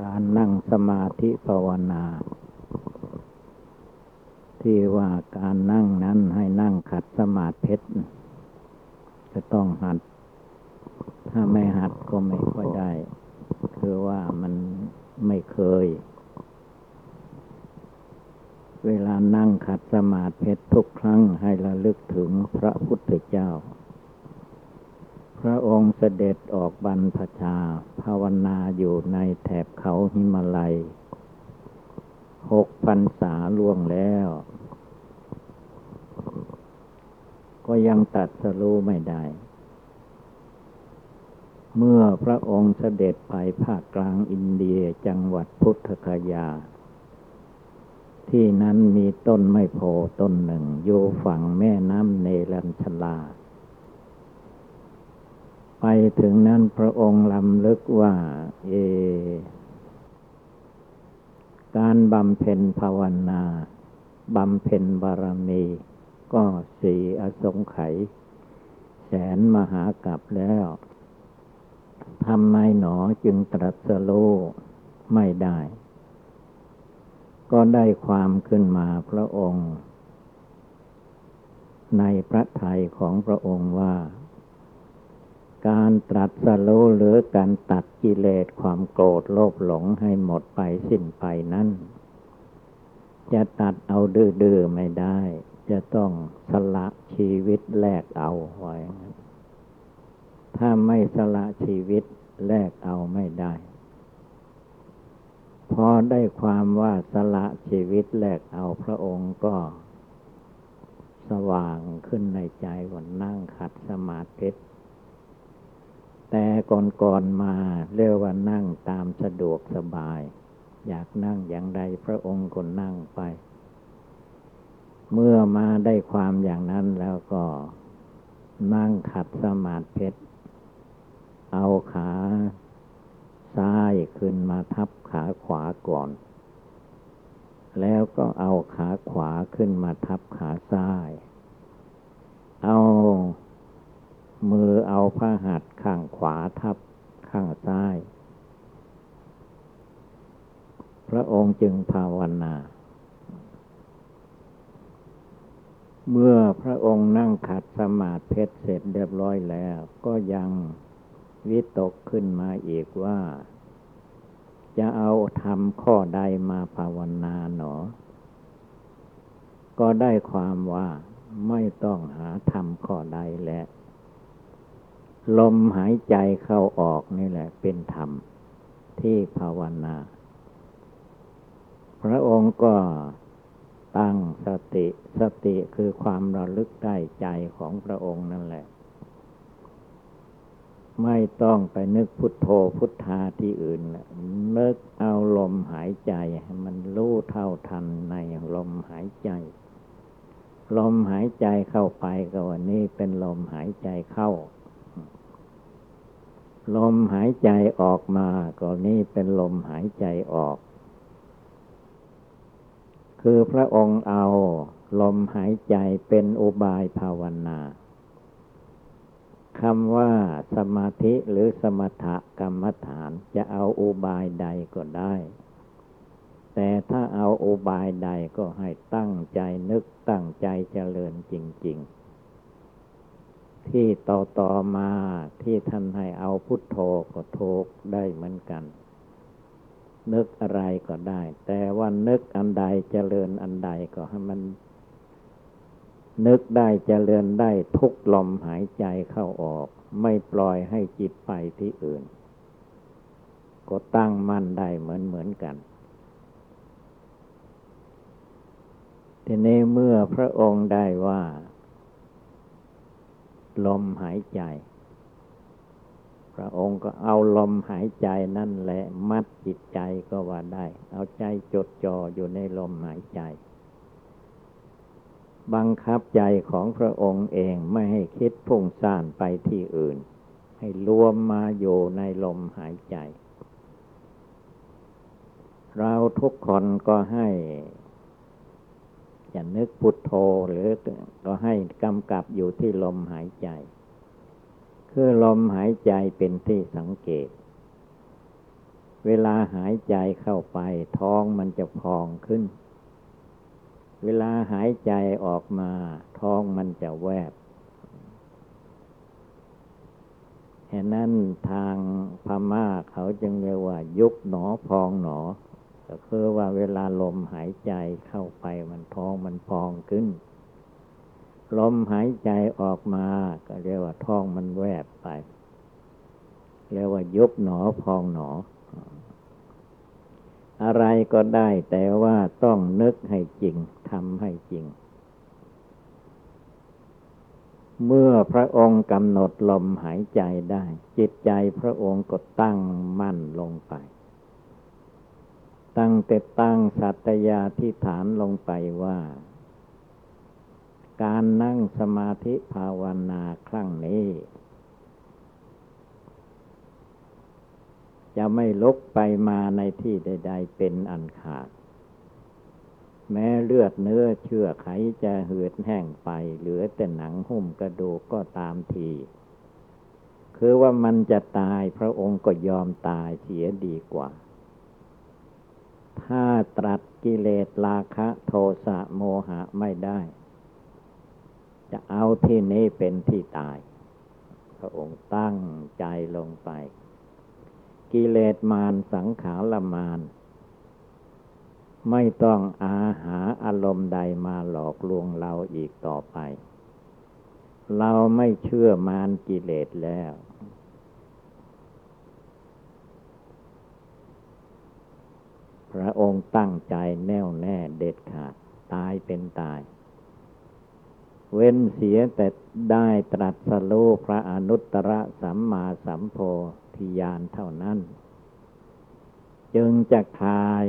การนั่งสมาธิภาวนา ที่ว่าการนั่งนั้นให้นั่งขัดสมาธิจะต้องหัด ถ้าไม่หัดก็ไม่ค่อยได้ คือว่ามันไม่เคย เวลานั่งขัดสมาธิทุกครั้งให้ระลึกถึงพระพุทธเจ้า ระองค์เสด็จออกบรรพชา ภาวนาอยู่ในแถบเขาหิมาลัยหกพันษาล่วงแล้ว ก็ยังตัดสรู้ไม่ได้ เมื่อพระองค์เสด็จไปภาคกลางอินเดียจังหวัดพุทธคยา ที่นั้นมีต้นไม้โพต้นหนึ่ง อยู่ฝั่งแม่น้ำเนรัญชลา ไปถึงนั้นพระองค์ลำลึกว่า เอ การบำเพ็ญภาวนาบำเพ็ญบารมี ก็สี่อสงไขยแสนมหากับแล้วทำไมหนอจึงตรัสโลไม่ได้ ก็ได้ความขึ้นมาพระองค์ ในพระทัยของพระองค์ว่า การตรัสรู้หรือการตัดกิเลสความโกรธโลภหลงให้หมดไปสิ้นไปนั้นจะตัดเอาดื้อๆไม่ได้ จะต้องสละชีวิตแลกเอาไว้ ถ้าไม่สละชีวิตแลกเอาไม่ได้ พอได้ความว่าสละชีวิตแลกเอาพระองค์ก็ สว่างขึ้นในใจวันนั่งขัดสมาธิ แต่ก่อนๆมาเรียกว่านั่งตามสะดวกสบาย อยากนั่งอย่างใดพระองค์ก็นั่งไป เมื่อมาได้ความอย่างนั้นแล้วก็ นั่งขัดสมาธิเอาขาซ้ายขึ้นมาทับขาขวาก่อน แล้วก็เอาขาขวาขึ้นมาทับขาซ้าย เอา มือเอาผ้าหัดข้างขวาทับข้างซ้าย พระองค์จึงภาวนา เมื่อพระองค์นั่งขัดสมาธิเสร็จเรียบร้อยแล้ว ก็ยังวิตกขึ้นมาอีกว่า จะเอาทำข้อใดมาภาวนาหนอ ก็ได้ความว่าไม่ต้องหาทำข้อใดแล้ว ลมหายใจเข้าออกนี่แหละ เป็นธรรมที่ภาวนา พระองค์ก็ตั้งสติสติคือความระลึกได้ใจของพระองค์นั่นแหละ ไม่ต้องไปนึกพุทโธพุทธาที่อื่นนึกเอาลมหายใจมันรู้เท่าทันในลมหายใจ ลมหายใจเข้าไปก็วันนี้เป็นลมหายใจเข้า ลมหายใจออกมาก็นี้เป็นลมหายใจออก คือพระองค์เอาลมหายใจเป็นอุบายภาวนาคำว่าสมาธิหรือสมถกรรมฐานจะเอาอุบายใดก็ได้ แต่ถ้าเอาอุบายใดก็ให้ตั้งใจนึกตั้งใจเจริญจริง ๆ ที่ต่อต่อมาที่ท่านให้เอาพุทโธก็ถูกได้เหมือนกัน นึกอะไรก็ได้ แต่ว่านึกอันใดเจริญอันใดก็ให้มัน นึกได้เจริญได้ทุกลมหายใจเข้าออก ไม่ปล่อยให้จิตไปที่อื่น ก็ตั้งมั่นได้เหมือนเหมือนกันทีนี้เมื่อพระองค์ได้ว่า ลมหายใจ พระองค์ก็เอาลมหายใจนั่นแหละมัดจิตใจก็ว่าได้ เอาใจจดจ่ออยู่ในลมหายใจ บังคับใจของพระองค์เองไม่ให้คิดพุ่งซ่านไปที่อื่น ให้รวมมาอยู่ในลมหายใจ เราทุกคนก็ให้ จะนึกพุทโธหรือก็ให้กำกับอยู่ที่ลมหายใจ คือลมหายใจเป็นที่สังเกต เวลาหายใจเข้าไปท้องมันจะพองขึ้น เวลาหายใจออกมาท้องมันจะแวบแห่นั้นทางพม่าเขาจึงเรียกว่า ยุบหนอพองหนอ ก็คือว่าเวลาลมหายใจเข้าไปมันท้องมันพองขึ้น ลมหายใจออกมา ก็เรียกว่าท้องมันแวบไป เรียกว่ายุบหนอพองหนอ อะไรก็ได้แต่ว่าต้องนึกให้จริงทำให้จริง เมื่อพระองค์กำหนดลมหายใจได้ จิตใจพระองค์ก็ตั้งมั่นลงไป ตั้งแต่ตั้งสัตยาธิฐานลงไปว่า การนั่งสมาธิภาวนาครั้งนี้ จะไม่ลุกไปมาในที่ใด ๆ เป็นอันขาด แม้เลือดเนื้อเชื่อไขจะเหือดแห้งไป เหลือแต่หนังหุ้มกระดูกก็ตามทีคือว่ามันจะตายพระองค์ก็ยอมตายเสียดีกว่า ถ้าตรัสกิเลสราคะโทสะโมหะไม่ได้ จะเอาที่นี้เป็นที่ตาย พระองค์ตั้งใจลงไป กิเลสมารสังขารมารไม่ต้องอาหาอารมณ์ใดมาหลอกลวงเราอีกต่อไป เราไม่เชื่อมารกิเลสแล้ว พ ระองค์ตั้งใจแน่วแน่เด็ดขาด ตายเป็นตาย เว้นเสียแต่ได้ตรัสรู้พระอนุตตรสัมมาสัมโพธิญาณเท่านั้น จึงจะคาย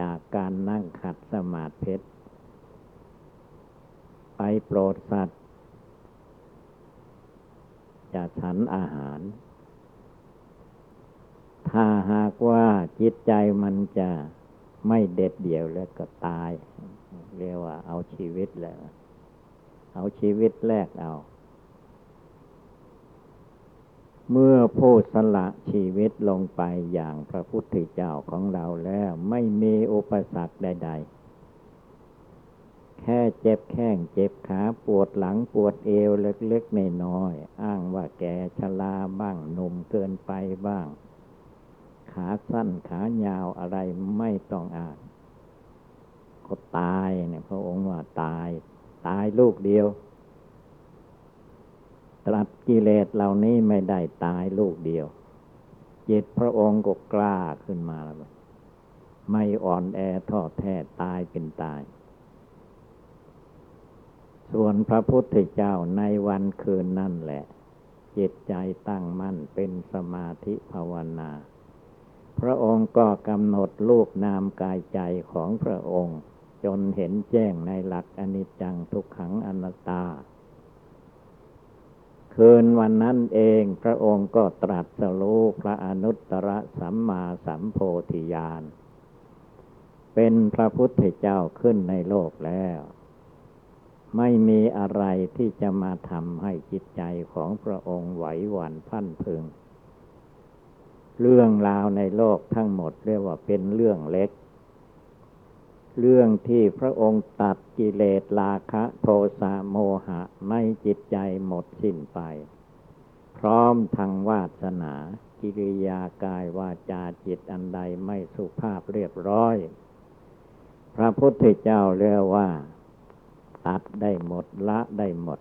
จากการนั่งขัดสมาธิไปโปรดสัตว์จะฉันอาหาร ถ้าหากว่าจิตใจมันจะไม่เด็ดเดี่ยวแล้วก็ตาย เรียกว่าเอาชีวิตแล้ว เอาชีวิตแรกเอา เมื่อผู้สละชีวิตลงไปอย่างพระพุทธเจ้าของเราแล้ว ไม่มีอุปสรรคใด ๆ แค่เจ็บแข้งเจ็บขาปวดหลังปวดเอวเล็กๆน้อยๆอ้างว่าแกชราบ้างหนุ่มเกินไปบ้าง ขาสั้นขายาวอะไรไม่ต้องอ่าน ก็ตายเนี่ยพระองค์ว่าตาย ตายลูกเดียว ตรัสกิเลสเหล่านี้ไม่ได้ตายลูกเดียว เจิตพระองค์ก็กล้าขึ้นมาแล้วไม่อ่อนแอทอดแท้ตายเป็นตาย ส่วนพระพุทธเจ้าในวันคืนนั่นแหละ จิตใจตั้งมั่นเป็นสมาธิภาวนา พระองค์ก็กำหนดรูปนามกายใจของพระองค์ จนเห็นแจ้งในหลักอนิจจังทุกขังอนัตตา คืนวันนั้นเองพระองค์ก็ตรัสรู้พระอนุตตรสัมมาสัมโพธิญาณเป็นพระพุทธเจ้าขึ้นในโลกแล้ว ไม่มีอะไรที่จะมาทำให้จิตใจของพระองค์ไหวหวั่นพันพึง เรื่องราวในโลกทั้งหมดเรียกว่าเป็นเรื่องเล็ก เรื่องที่พระองค์ตัดกิเลสราคะโทสะโมหะไม่จิตใจหมดสิ้นไป พร้อมทางวาสนา กิริยากายวาจาจิตอันใดไม่สุภาพเรียบร้อย พระพุทธเจ้าเรียกว่า ตัดได้หมดละได้หมด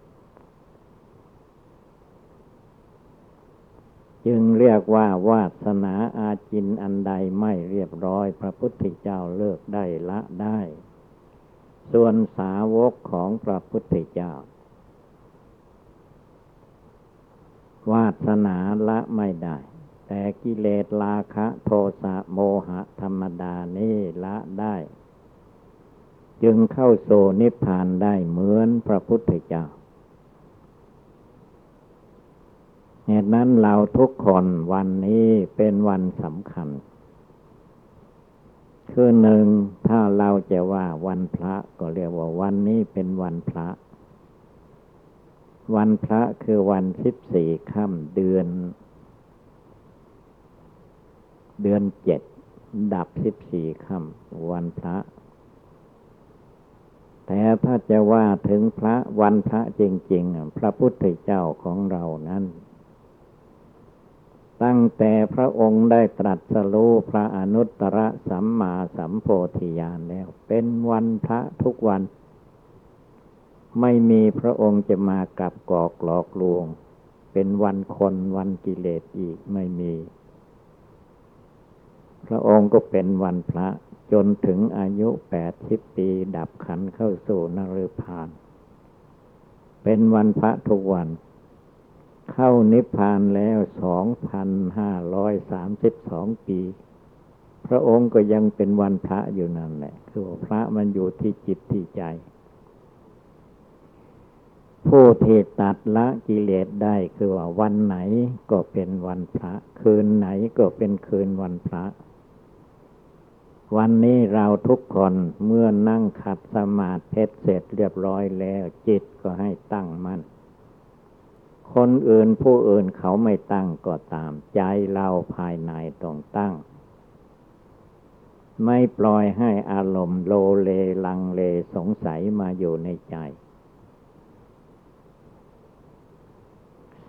จึงเรียกว่าวาสนาอาจินอันใดไม่เรียบร้อย พระพุทธเจ้าเลิกได้ละได้ ส่วนสาวกของพระพุทธเจ้า วาสนาละไม่ได้ แต่กิเลสราคะโทสะโมหะธรรมดานี่ละได้ จึงเข้าโซนิพพานได้เหมือนพระพุทธเจ้า เหตุนั้นเราทุกคนวันนี้เป็นวันสำคัญ คือหนึ่งถ้าเราจะว่าวันพระก็เรียกว่าวันนี้เป็นวันพระ วันพระคือวันสิบสี่ค่ำเดือน เดือนเจ็ดดับสิบสี่ค่ำวันพระ แต่ถ้าจะว่าถึงพระวันพระจริง ๆ พระพุทธเจ้าของเรานั้น ตั้งแต่พระองค์ได้ตรัสรู้พระอนุตตรสัมมาสัมโพธิญาณแล้ว เป็นวันพระทุกวัน ไม่มีพระองค์จะมากับกอกหลอกลวง เป็นวันคนวันกิเลสอีกไม่มี พระองค์ก็เป็นวันพระจนถึงอายุแปดสิบปีดับขันเข้าสู่นรพาน เป็นวันพระทุกวัน เข้านิพพานแล้วสองพันห้าร้อยสามสิบสองปี พระองค์ก็ยังเป็นวันพระอยู่นั่นแหละ คือพระมันอยู่ที่จิตที่ใจ ผู้ที่ตัดละกิเลสได้คือว่าวันไหนก็เป็นวันพระ คืนไหนก็เป็นคืนวันพระวันนี้เราทุกคนเมื่อนั่งขัดสมาธิเสร็จเรียบร้อยแล้ว จิตก็ให้ตั้งมัน่น คนอื่นผู้อื่นเขาไม่ตั้งก็ตาม ใจเราภายในต้องตั้ง ไม่ปล่อยให้อารมณ์โลเลลังเลสงสัยมาอยู่ในใจ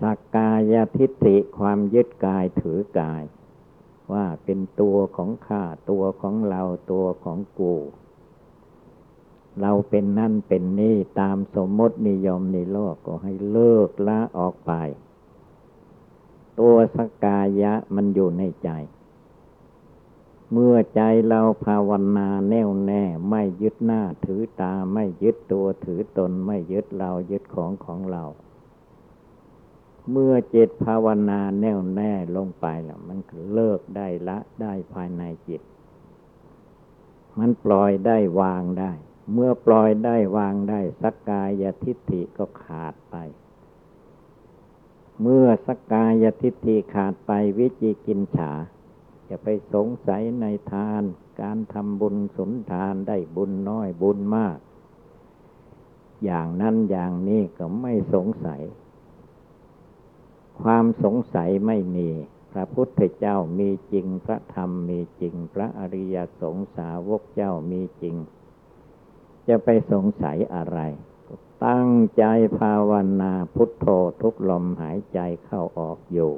สักกายทิฏฐิความยึดกายถือกาย ว่าเป็นตัวของข้าตัวของเราตัวของกู เราเป็นนั่นเป็นนี่ตามสมมตินิยมในโลกก็ให้เลิกละออกไป ตัวสกายะมันอยู่ในใจ เมื่อใจเราภาวนาแน่วแน่ ไม่ยึดหน้าถือตาไม่ยึดตัวถือตนไม่ยึดเรายึดของของเรา เมื่อเจตภาวนาแน่วแน่ลงไปแล้วมันเลิกได้ละได้ภายในจิต มันปล่อยได้วางได้ เมื่อปล่อยได้วางได้สักกายทิฏฐิก็ขาดไป เมื่อสักกายทิฏฐิขาดไปวิจิกินฉา จะไปสงสัยในทาน การทำบุญสุนทานได้บุญน้อยบุญมาก อย่างนั้นอย่างนี้ก็ไม่สงสัย ความสงสัยไม่มีพระพุทธเจ้ามีจริง พระธรรมมีจริง พระอริยสงสาวกเจ้ามีจริง จะไปสงสัยอะไร ตั้งใจภาวนาพุทโธทุกลมหายใจเข้าออกอยู่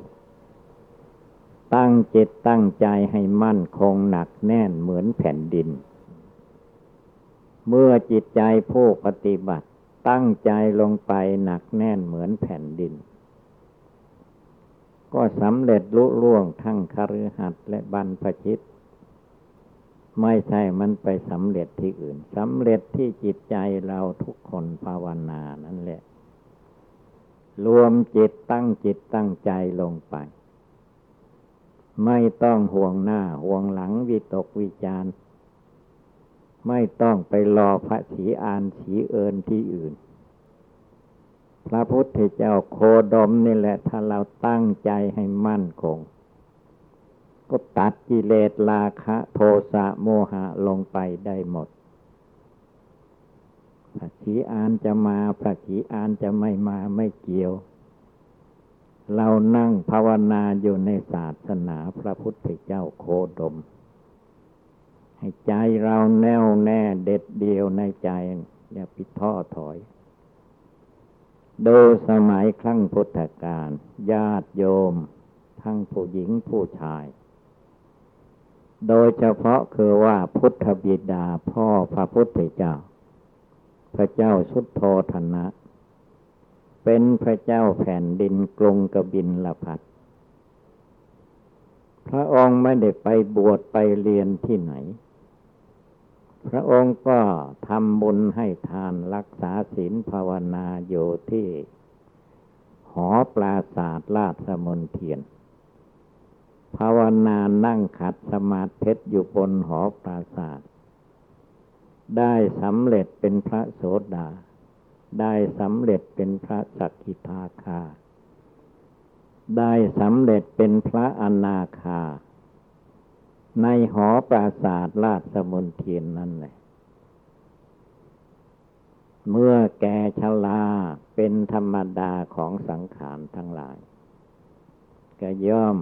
ตั้งจิตตั้งใจให้มั่นคงหนักแน่นเหมือนแผ่นดิน เมื่อจิตใจผู้ปฏิบัติ ตั้งใจลงไปหนักแน่นเหมือนแผ่นดิน ก็สำเร็จลุล่วงทั้งคฤหัสถ์และบรรพชิต ไม่ใช่มันไปสำเร็จที่อื่นสำเร็จที่จิตใจเราทุกคนภาวนานั่นแหละ รวมจิตตั้งจิตตั้งใจลงไป ไม่ต้องห่วงหน้าห่วงหลังวิตกวิจารไม่ต้องไปรอพระสีอานสีเอินที่อื่น พระพุทธเจ้าโคดมนี่แหละ ถ้าเราตั้งใจให้มั่นคง ก็ตัดกิเลสราคะโทสะโมหะลงไปได้หมดพระขีอานจะมาพระขีอานจะไม่มาไม่เกี่ยว เรานั่งภาวนาอยู่ในศาสนาพระพุทธเจ้าโคดม ให้ใจเราแน่วแน่เด็ดเดียวในใจ อย่าปิดท้อถอยดูสมัยครั้งพุทธกาลญาติโยม ทั้งผู้หญิงผู้ชาย โดยเฉพาะคือว่าพุทธบิดาพ่อพระพุทธเจ้า พระเจ้าสุดโทธนะ เป็นพระเจ้าแผ่นดินกรุงกบินละพัดพระองค์ไม่ได้ไปบวชไปเรียนที่ไหน พระองค์ก็ทำบุญให้ทานรักษาศีลภาวนาอยู่ที่ หอปราศาสตร์ลาดมนเทียน ภาวนานั่งขัดสมาธิอยู่บนหอปราศาสตร์ได้สำเร็จเป็นพระโสดา ได้สำเร็จเป็นพระสักกิทาคา ได้สำเร็จเป็นพระอนาคา ในหอปราศาสตร์ราชมนเทียนนั่นแหละ เมื่อแกชลาเป็นธรรมดาของสังขารทั้งหลาย ก็ย่อม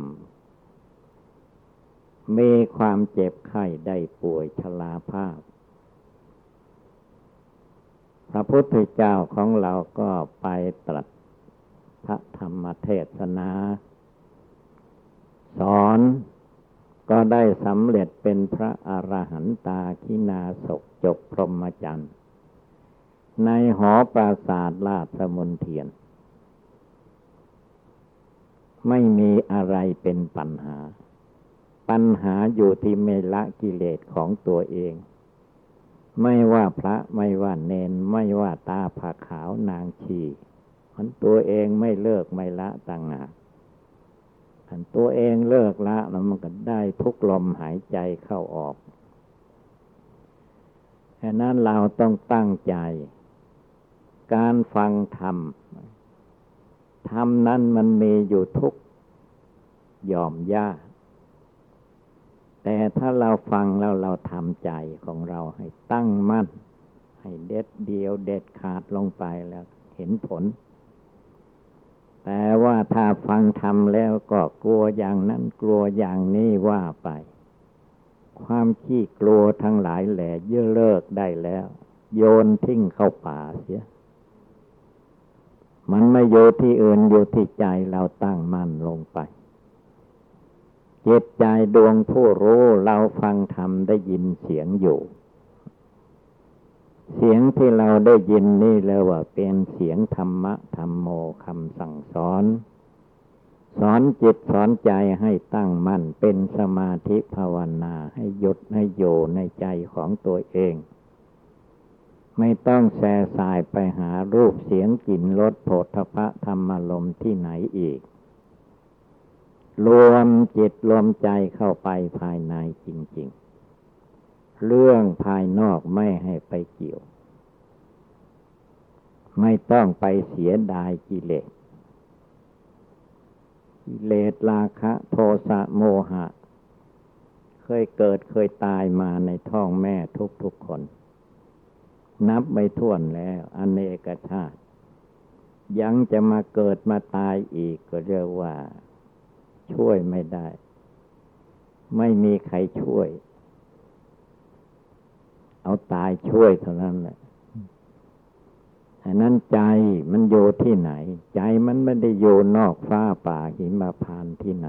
มีความเจ็บไข้ได้ป่วยชราภาพ พระพุทธเจ้าของเราก็ไปตรัสพระธรรมเทศนา สอนก็ได้สำเร็จเป็นพระอรหันตาคินาศกจบพรหมจรรย์ในหอปราสาทลาดสมุนเทียน ไม่มีอะไรเป็นปัญหา ปัญหาอยู่ที่เมละกิเลสของตัวเอง ไม่ว่าพระไม่ว่าเนน ไม่ว่าตาผาขาวนางชีมันตัวเองไม่เลิกไม่ละต่างหากอันตัวเองเลิกละแล้วมันก็ได้ทุกลมหายใจเข้าออกแค่นั้นเราต้องตั้งใจ การฟังธรรม ธรรมนั้นมันมีอยู่ทุกยอมยา แต่ถ้าเราฟังแล้วเราทำใจของเราให้ตั้งมั่น ให้เด็ดเดียวเด็ดขาดลงไปแล้วเห็นผล แต่ว่าถ้าฟังทำแล้วก็กลัวอย่างนั้นกลัวอย่างนี้ว่าไป ความขี้กลัวทั้งหลายแหล่เยอะเลิกได้แล้ว โยนทิ้งเข้าป่าเสีย มันไม่อยู่ที่อื่นอยู่ที่ใจเราตั้งมั่นลงไป จิตใจดวงผู้รู้เราฟังธรรมได้ยินเสียงอยู่ เสียงที่เราได้ยินนี่เลยว่าเป็นเสียงธรรมะธรรมโมคำสั่งสอน สอนจิตสอนใจให้ตั้งมั่นเป็นสมาธิภาวนาให้หยุดให้โยในใจของตัวเอง ไม่ต้องแส่สายไปหารูปเสียงกลิ่นรสโผฏฐะธรรมลมที่ไหนอีก รวมจิตรวมใจเข้าไปภายในจริง ๆ เรื่องภายนอกไม่ให้ไปเกี่ยว ไม่ต้องไปเสียดายกิเลส กิเลสราคะ โทสะโมหะ เคยเกิดเคยตายมาในท้องแม่ทุกๆคน นับไม่ถ้วนแล้ว อเนกชาติ ยังจะมาเกิดมาตายอีกก็เรียกว่า ช่วยไม่ได้ ไม่มีใครช่วย เอาตายช่วยเท่านั้นแหละอันนั้นใจมันโยที่ไหน ใจมันไม่ได้โยนอกฟ้าป่าหิมพานที่ไหน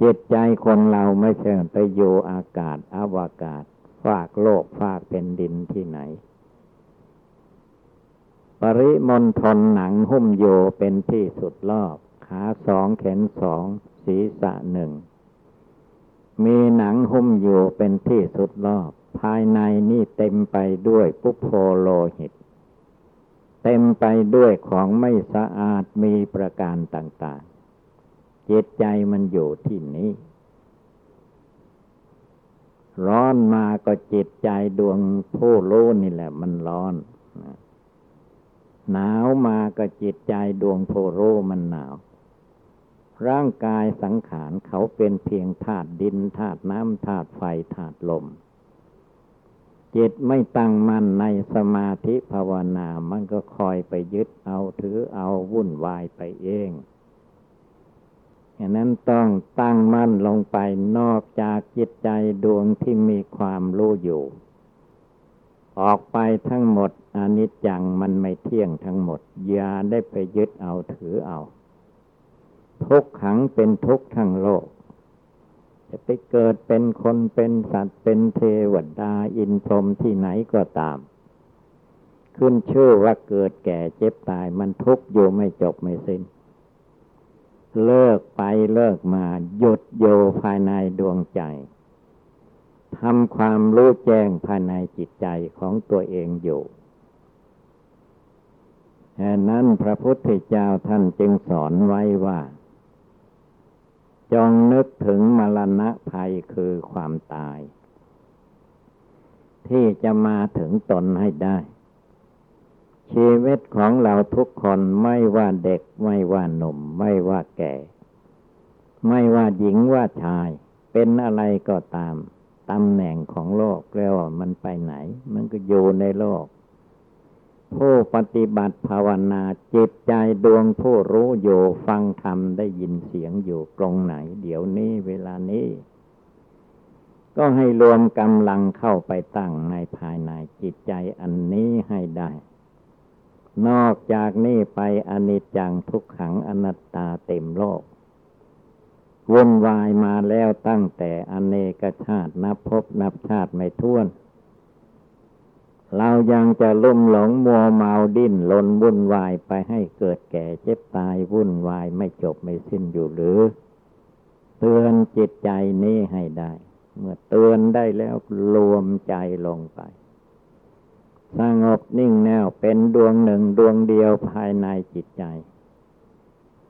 จิตใจคนเราไม่ใช่ไปโยอากาศอาวากาศ ฝากโลกฝากเป็นดินที่ไหน ปริมณฑลหนังหุ้มโยเป็นที่สุดรอบ ขาสองแขนสอง ศีรษะหนึ่ง มีหนังหุ้มโยเป็นที่สุดรอบ ภายในนี่เต็มไปด้วยปุโพโลหิต เต็มไปด้วยของไม่สะอาดมีประการต่างๆ จิตใจมันอยู่ที่นี้ ร้อนมาก็จิตใจดวงผู้รู้นี่แหละมันร้อนหนาวมาก็จิตใจดวงผู้รู้มันหนาว ร่างกายสังขารเขาเป็นเพียงธาตุดินธาตุน้ำธาตุไฟธาตุลม จิตไม่ตั้งมั่นในสมาธิภาวนา มันก็คอยไปยึดเอาถือเอาวุ่นวายไปเองฉะนั้นต้องตั้งมั่นลงไปนอกจากจิตใจดวงที่มีความรู้อยู่ ออกไปทั้งหมดอนิจจังมันไม่เที่ยงทั้งหมด อย่าได้ไปยึดเอาถือเอา ทุกขังเป็นทุกทั้งโลก จะไปเกิดเป็นคนเป็นสัตว์เป็นเทวดาอินพรหมที่ไหนก็ตาม ขึ้นชื่อว่าเกิดแก่เจ็บตายมันทุกอยู่ไม่จบไม่สิน้น เลิกไปเลิกมาหยุดโยภายในดวงใจทำความรู้แจ้งภายในจิตใจของตัวเองอยู่แห่นั้นพระพุทธเจ้าท่านจึงสอนไว้ว่า จงนึกถึงมรณะภัยคือความตาย ที่จะมาถึงตนให้ได้ ชีวิตของเราทุกคนไม่ว่าเด็กไม่ว่าหนุ่ม ไม่ว่าแก่ ไม่ว่าหญิงว่าชาย เป็นอะไรก็ตามตำแหน่งของโลกแล้วมันไปไหน มันก็อยู่ในโลก ผู้ปฏิบัติภาวนาจิตใจดวงผู้รู้อยู่ฟังธรรมได้ยินเสียงอยู่ตรงไหน เดี๋ยวนี้เวลานี้ ก็ให้รวมกำลังเข้าไปตั้งในภายในจิตใจอันนี้ให้ได้ นอกจากนี้ไปอนิจจังทุกขังอนัตตาเต็มโลกวุ่นวายมาแล้วตั้งแต่อเนกชาตินับพบนับชาติไม่ท้วน เรายังจะลุ่มหลงมัวเมาดิ้นลนวุ่นวายไปให้เกิดแก่เจ็บตายวุ่นวายไม่จบไม่สิ้นอยู่หรือ เตือนจิตใจนี้ให้ได้ เมื่อเตือนได้แล้วรวมใจลงไปสงบนิ่งแน่วเป็นดวงหนึ่งดวงเดียวภายในจิตใจ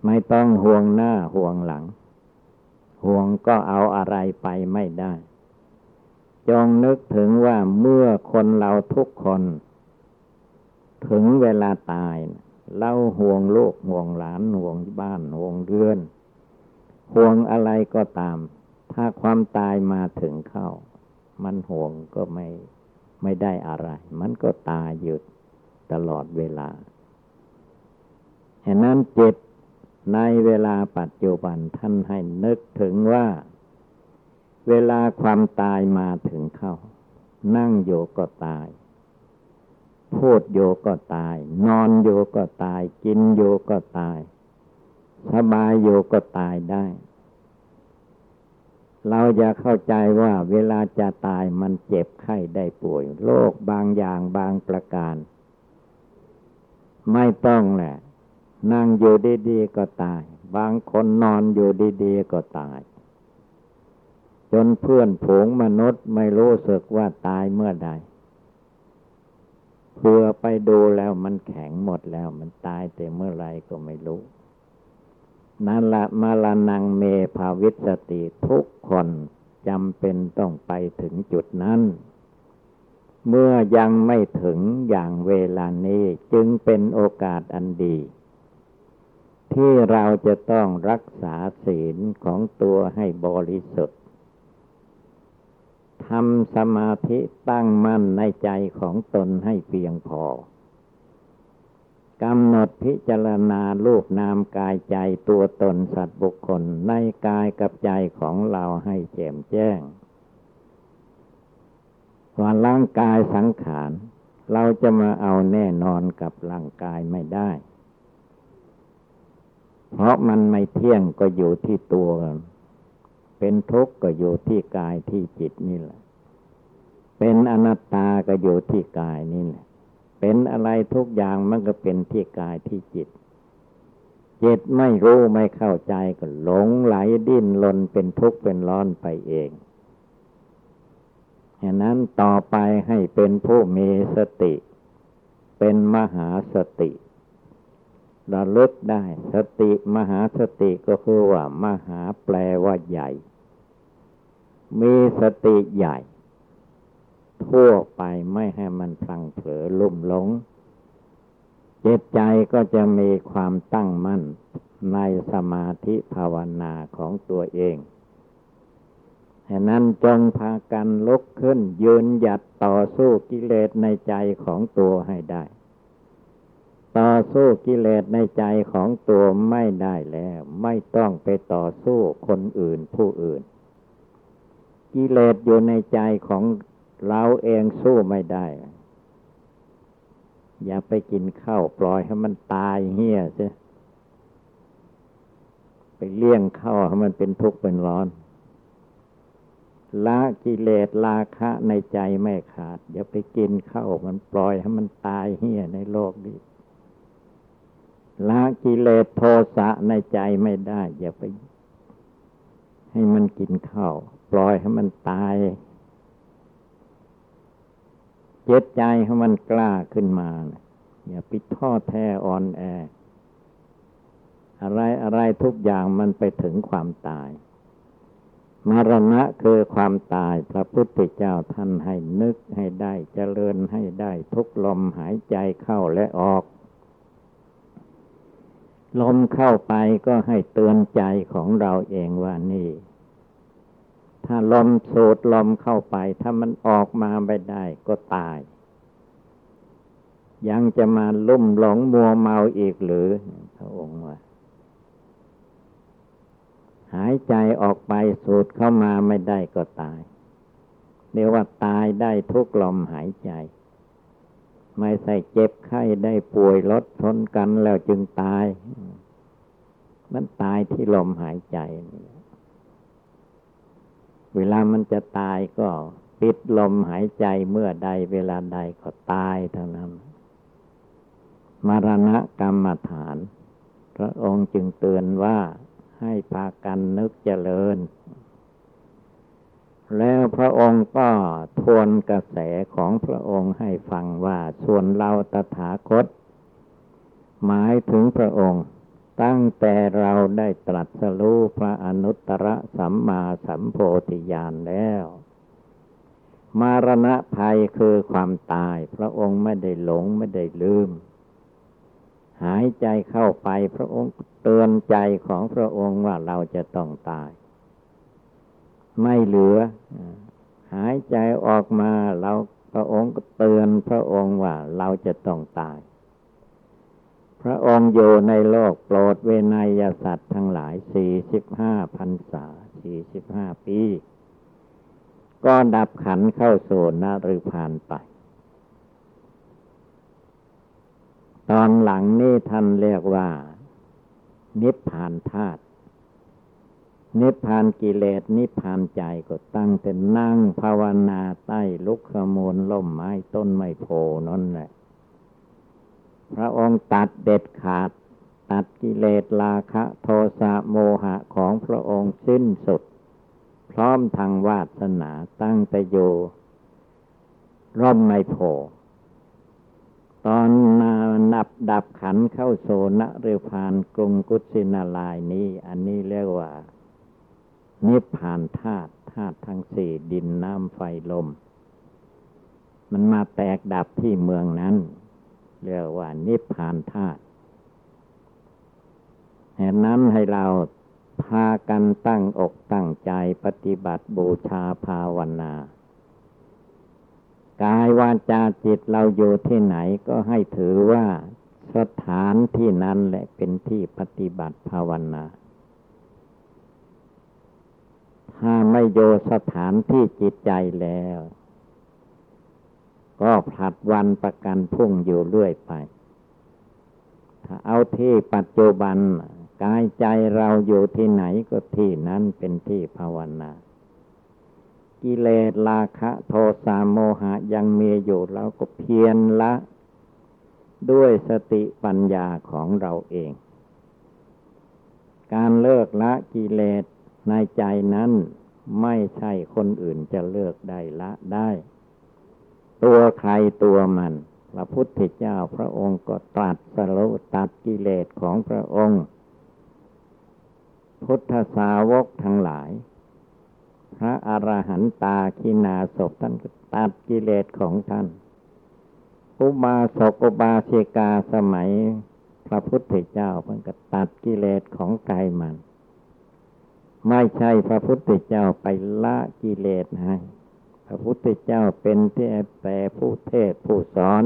ไม่ต้องห่วงหน้าห่วงหลัง ห่วงก็เอาอะไรไปไม่ได้ จงนึกถึงว่าเมื่อคนเราทุกคน ถึงเวลาตาย เราห่วงลูกห่วงหลานห่วงบ้านห่วงเรือน ห่วงอะไรก็ตาม ถ้าความตายมาถึงเข้า มันห่วงก็ไม่ไม่ได้อะไร มันก็ตายอยู่ตลอดเวลาฉะนั้นจิตในเวลาปัจจุบันท่านให้นึกถึงว่า เวลาความตายมาถึงเข้า นั่งโยก็ตาย พูดโยก็ตาย นอนโยก็ตาย กินโยก็ตาย สบายโยก็ตายได้ เราจะเข้าใจว่าเวลาจะตายมันเจ็บไข้ได้ป่วย โรคบางอย่างบางประการ ไม่ต้องแหละ นั่งอยู่ดีๆก็ตาย บางคนนอนอยู่ดีๆก็ตาย จนเพื่อนผงมนุษย์ไม่รู้สึกว่าตายเมื่อใดเพื่อไปดูแล้วมันแข็งหมดแล้ว มันตายแต่เมื่อไรก็ไม่รู้ นั่นละมาลานังเมภาวิสติทุกคนจำเป็นต้องไปถึงจุดนั้น เมื่อยังไม่ถึงอย่างเวลานี้จึงเป็นโอกาสอันดี ที่เราจะต้องรักษาศีลของตัวให้บริสุทธิ์ ทำสมาธิตั้งมั่นในใจของตนให้เพียงพอกำหนดพิจารณาลูกนามกายใจตัวตนสัตว์บุคคลในกายกับใจของเราให้แจ่มแจ้งว่าร่างกายสังขาร เราจะมาเอาแน่นอนกับร่างกายไม่ได้ เพราะมันไม่เที่ยงก็อยู่ที่ตัว เป็นทุกข์ก็อยู่ที่กายที่จิตนี่แหละ เป็นอนัตตาก็อยู่ที่กายนี่แหละ เป็นอะไรทุกอย่างมันก็เป็นที่กายที่จิต จิตไม่รู้ไม่เข้าใจก็หลงไหลดิ้นลนเป็นทุกข์เป็นร้อนไปเองฉะนั้นต่อไปให้เป็นผู้มีสติ เป็นมหาสติ ระลึกได้ สติมหาสติก็คือว่า มหาแปลว่าใหญ่ มีสติใหญ่ ทั่วไปไม่ให้มันพลังเผลอลุ่มหลง เจตใจก็จะมีความตั้งมั่นในสมาธิภาวนาของตัวเองฉะนั้นจงพากันลุกขึ้น ยืนหยัดต่อสู้กิเลสในใจของตัวให้ได้ ต่อสู้กิเลสในใจของตัวไม่ได้แล้ว ไม่ต้องไปต่อสู้คนอื่นผู้อื่น กิเลสอยู่ในใจของเราเองสู้ไม่ได้ อย่าไปกินข้าวปล่อยให้มันตายเหี้ยใช่ไปเลี้ยงข้าวให้มันเป็นทุกข์เป็นร้อนละกิเลสราคะในใจไม่ขาด อย่าไปกินข้าวมันปล่อยให้มันตายเหี้ยในโลกนี้ ละกิเลสโทสะในใจไม่ได้ อย่าไป ให้มันกินข้าวปล่อยให้มันตาย เจ็ดใจให้มันกล้าขึ้นมานะอย่าไปท้อแท้อ่อนแอ อะไรอะไรทุกอย่างมันไปถึงความตาย มรณะคือความตายพระพุทธเจ้าท่านให้นึกให้ได้เจริญให้ได้ทุกลมหายใจเข้าและออก ลมเข้าไปก็ให้เตือนใจของเราเองว่านี่ ถ้าลมสูดลมเข้าไป ถ้ามันออกมาไม่ได้ก็ตาย ยังจะมาลุ่มหลงมัวเมาอีกหรือพระองค์ว่า หายใจออกไปสูดเข้ามาไม่ได้ก็ตายเรียกว่าตายได้ทุกลมหายใจ ไม่ใส่เจ็บไข้ได้ป่วยลดทนกันแล้วจึงตาย มันตายที่ลมหายใจ เวลามันจะตายก็ปิดลมหายใจเมื่อใดเวลาใดก็ตายเท่านั้น มรณะกรรมฐาน พระองค์จึงเตือนว่าให้พากันนึกเจริญ แล้วพระองค์ก็ทวนกระแสของพระองค์ให้ฟังว่าส่วนเราตถาคต หมายถึงพระองค์ ตั้งแต่เราได้ตรัสรู้พระอนุตตรสัมมาสัมโพธิญาณแล้ว มารณะภัยคือความตาย พระองค์ไม่ได้หลงไม่ได้ลืม หายใจเข้าไปพระองค์เตือนใจของพระองค์ว่าเราจะต้องตาย ไม่เหลือ หายใจออกมาเราพระองค์ก็เตือนพระองค์ว่าเราจะต้องตาย พระองค์อยู่ในโลกโปรดเวนยสัตว์ทั้งหลายสี่สิบห้าพันษาสี่สิบห้าปี ก็ดับขันเข้าโซนหรือผ่านไป ตอนหลังนี้ท่านเรียกว่า นิพพานธาตุ นิพพานกิเลสนิพพานใจก็ตั้งแต่นั่งภาวนาใต้ลุกขมูลล่มไม้ต้นไม้โพนั่นแหละ พระองค์ตัดเด็ดขาด ตัดกิเลสราคะโทสะโมหะของพระองค์สิ้นสุด พร้อมทางวาสนาตั้งแต่อยู่ร่มไม่โพตอนนานับดับขันเข้าโซนเรือพานกรุงกุศินาลายนี้ อันนี้เรียกว่า นิพพานธาตุธาตุทั้งสี่ดินน้ำไฟลม มันมาแตกดับที่เมืองนั้น เรียกว่า นิพพานธาตุแห่นั้นให้เราพากันตั้งอกตั้งใจปฏิบัติบูชาภาวนา กายวาจาจิตเราอยู่ที่ไหนก็ให้ถือว่าสถานที่นั้นแหละเป็นที่ปฏิบัติภาวนา ถ้าไม่โยสถานที่จิตใจแล้ว ก็ผลัดวันประกันพุ่งอยู่เรื่อยไป ถ้าเอาที่ปัจจุบันกายใจเราอยู่ที่ไหนก็ที่นั้นเป็นที่ภาวนากิเลสราคะโทสะโมหะยังมีอยู่เราก็เพียรละ ด้วยสติปัญญาของเราเอง การเลิกละกิเลส ในใจนั้นไม่ใช่คนอื่นจะเลิกได้ละได้ ตัวใครตัวมัน พระพุทธเจ้าพระองค์ก็ตรัสสรุตัดกิเลสของพระองค์ พุทธสาวกทั้งหลาย พระอรหันตาคินาศพท่านก็ตัดกิเลสของท่านอุบาสกอุบาสิกาสมัย พระพุทธเจ้าเพิ่นก็ตัดกิเลสของกายมัน ไม่ใช่พระพุทธเจ้าไปละกิเลสให้ พระพุทธเจ้าเป็นแต่ผู้เทศผู้สอน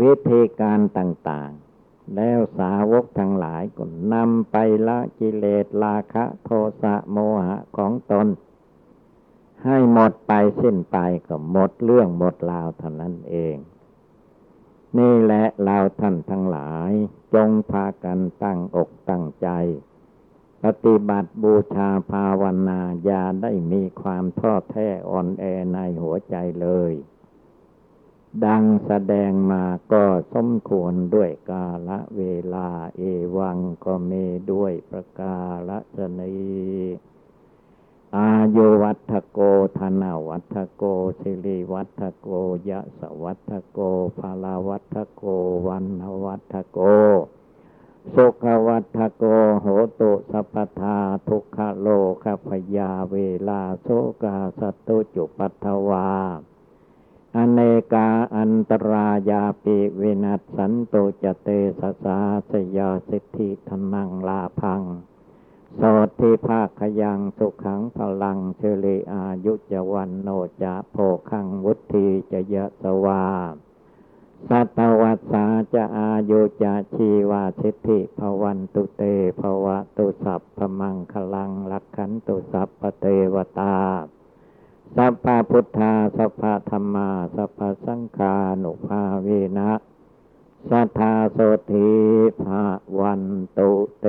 วิธีการต่างๆ แล้วสาวกทั้งหลายก็นำไปละกิเลสราคะโทสะโมหะของตน ให้หมดไปสิ้นไปก็หมดเรื่องหมดราวเท่านั้นเอง นี่แหละเราท่านทั้งหลายจงพากันตั้งอกตั้งใจ ปฏิบัติบูชาภาวนาอย่าได้มีความท้อแท้อ่อนแอในหัวใจเลย ดังแสดงมาก็สมควรด้วยกาละเวลาเอวังก็มีด้วยประกาละชนีอายุวัตโกธนาวัตโกสิริวัตโกยะสวัตโกภาลาวัตโกวันวัตโก สุขวัตโกโหตุสัพทาทุกขโลคพยาเวลาโสกาสตุจุปัทวา อเนกาอันตรายาปิวินัสสันตุจเตสสาสยาสิทธิธนังลาพังสดที่ภาคขยังสุขังพลังเชลิอายุจวันโนจะโพคังวุธีจะยะสวา สัตวัสาจะอายุจะชีวาสิทธิภวันตุเตภวะตุสัพพมังคลังลักขันตุสัพปเทวตา สัพพพุทธาสัพพธรรมาสัพพสังฆานุภาเวนะสัทธาโสธีภวันตุเต